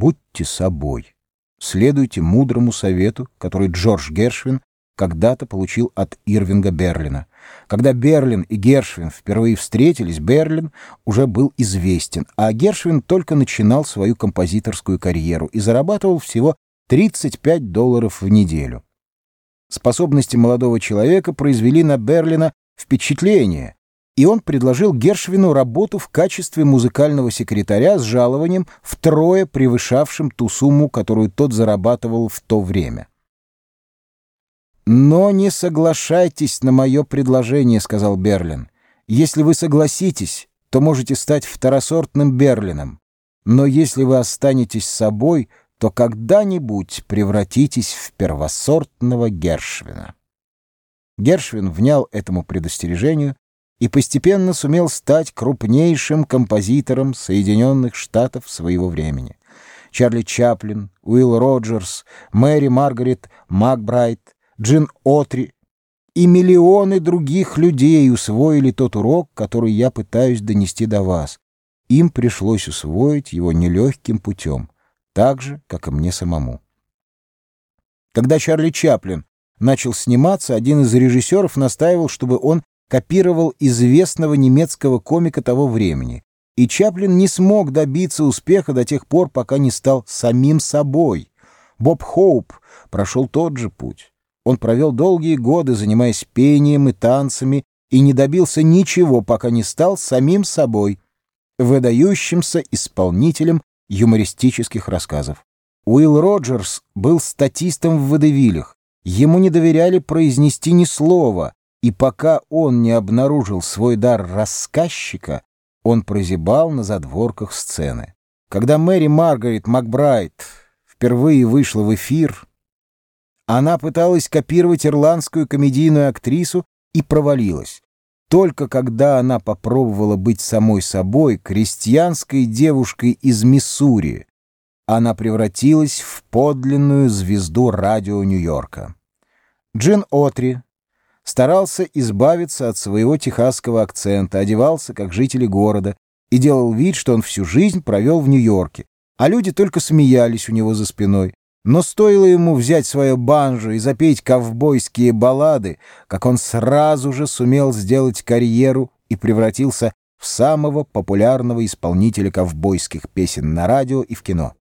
Будьте собой. Следуйте мудрому совету, который Джордж Гершвин когда-то получил от Ирвинга Берлина. Когда Берлин и Гершвин впервые встретились, Берлин уже был известен, а Гершвин только начинал свою композиторскую карьеру и зарабатывал всего 35 долларов в неделю. Способности молодого человека произвели на Берлина впечатление, и он предложил Гершвину работу в качестве музыкального секретаря с жалованием, втрое превышавшим ту сумму, которую тот зарабатывал в то время. «Но не соглашайтесь на мое предложение», — сказал Берлин. «Если вы согласитесь, то можете стать второсортным Берлином. Но если вы останетесь собой, то когда-нибудь превратитесь в первосортного Гершвина». Гершвин внял этому предостережению и постепенно сумел стать крупнейшим композитором Соединенных Штатов своего времени. Чарли Чаплин, Уилл Роджерс, Мэри Маргарет Макбрайт, Джин Отри и миллионы других людей усвоили тот урок, который я пытаюсь донести до вас. Им пришлось усвоить его нелегким путем, так же, как и мне самому. Когда Чарли Чаплин начал сниматься, один из режиссеров настаивал, чтобы он копировал известного немецкого комика того времени, и Чаплин не смог добиться успеха до тех пор, пока не стал самим собой. Боб Хоуп прошел тот же путь. Он провел долгие годы, занимаясь пением и танцами, и не добился ничего, пока не стал самим собой, выдающимся исполнителем юмористических рассказов. Уилл Роджерс был статистом в водевилях. Ему не доверяли произнести ни слова, и пока он не обнаружил свой дар рассказчика, он прозябал на задворках сцены. Когда Мэри Маргарет Макбрайт впервые вышла в эфир, она пыталась копировать ирландскую комедийную актрису и провалилась. Только когда она попробовала быть самой собой, крестьянской девушкой из Миссури, она превратилась в подлинную звезду радио Нью-Йорка. Джин Отри старался избавиться от своего техасского акцента, одевался как жители города и делал вид, что он всю жизнь провел в Нью-Йорке, а люди только смеялись у него за спиной. Но стоило ему взять свое банджо и запеть ковбойские баллады, как он сразу же сумел сделать карьеру и превратился в самого популярного исполнителя ковбойских песен на радио и в кино.